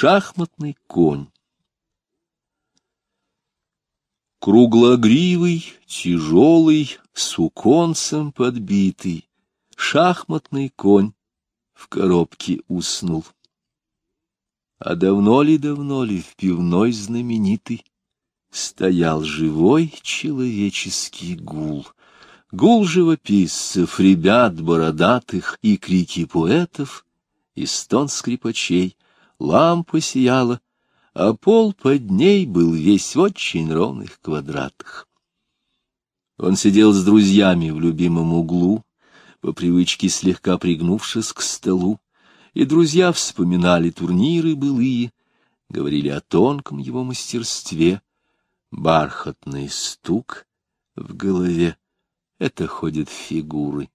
Шахматный конь. Круглогривый, тяжелый, суконцем подбитый, шахматный конь в коробке уснул. А давно ли, давно ли в пивной знаменитый стоял живой человеческий гул, гул живописцев, ребят бородатых и крики поэтов, и стон скрипачей, лампа сияла, а пол под ней был весь в очень ровных квадратах. Он сидел с друзьями в любимом углу, по привычке слегка пригнувшись к столу, и друзья вспоминали турниры былые, говорили о тонком его мастерстве, бархатный стук в голове — это ходят фигуры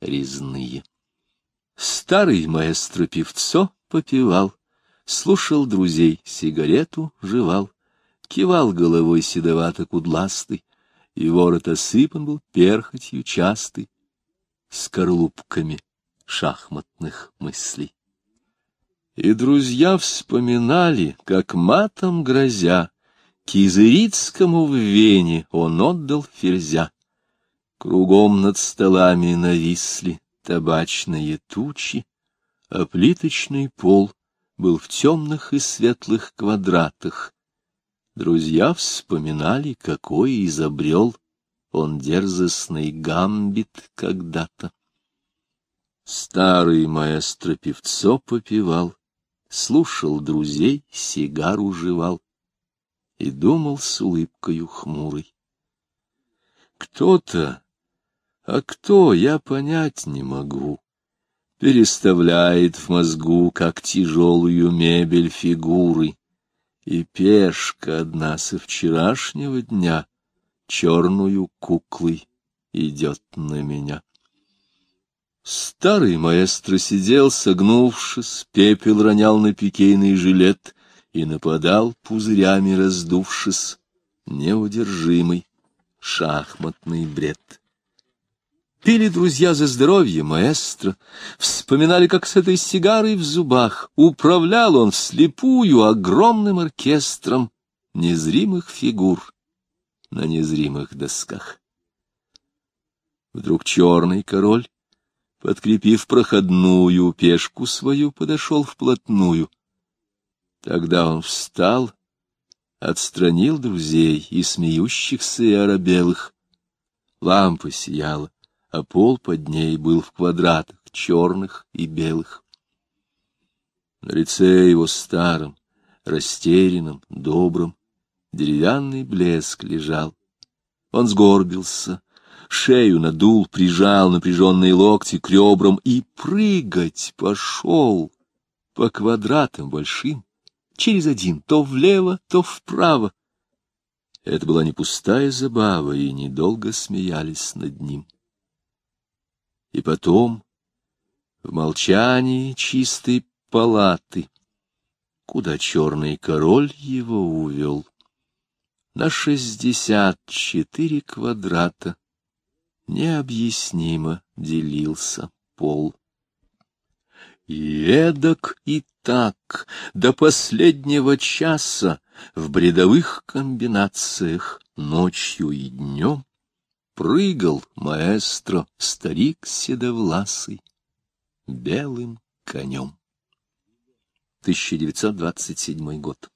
резные. Старый маэстро певцо попивал, слушал друзей, сигарету жевал, кивал головой седовато-кудластый, и ворот осыпан был перхотью частый, скорлупками шахматных мыслей. И друзья вспоминали, как матом грозя, Кизырицкому в Вене он отдал ферзя. Кругом над столами нависли табачные тучи, а плиточный пол был в темных и светлых квадратах. Друзья вспоминали, какой изобрел он дерзостный гамбит когда-то. Старый маэстро певцо попивал, слушал друзей, сигару жевал и думал с улыбкою хмурой. Кто-то, а кто, я понять не могу, переставляет в мозгу, как тяжелую мебель фигуры, и пешка одна со вчерашнего дня черную куклой идет на меня. Старый маэстро сидел, согнувшись, пепел ронял на пикейный жилет и нападал, пузырями раздувшись, неудержимый шахматный бред. Пили друзья за здоровье маэстро, вспоминали, как с этой сигарой в зубах управлял он вслепую огромным оркестром незримых фигур на незримых досках. Вдруг черный король, подкрепив проходную пешку свою, подошел вплотную. Тогда он встал, отстранил друзей и смеющихся и оробелых. Лампа сияла а пол под ней был в квадратах, черных и белых. На лице его старом, растерянном, добром, деревянный блеск лежал. Он сгорбился, шею надул, прижал напряженные локти к ребрам и прыгать пошел по квадратам большим, через один, то влево, то вправо. Это была не пустая забава, и недолго смеялись над ним. Потом, в молчании чистой палаты, куда черный король его увел, на шестьдесят четыре квадрата необъяснимо делился пол. И эдак и так до последнего часа в бредовых комбинациях ночью и днем прыгал маэстро, старик седовласый, белым конем. 1927 год.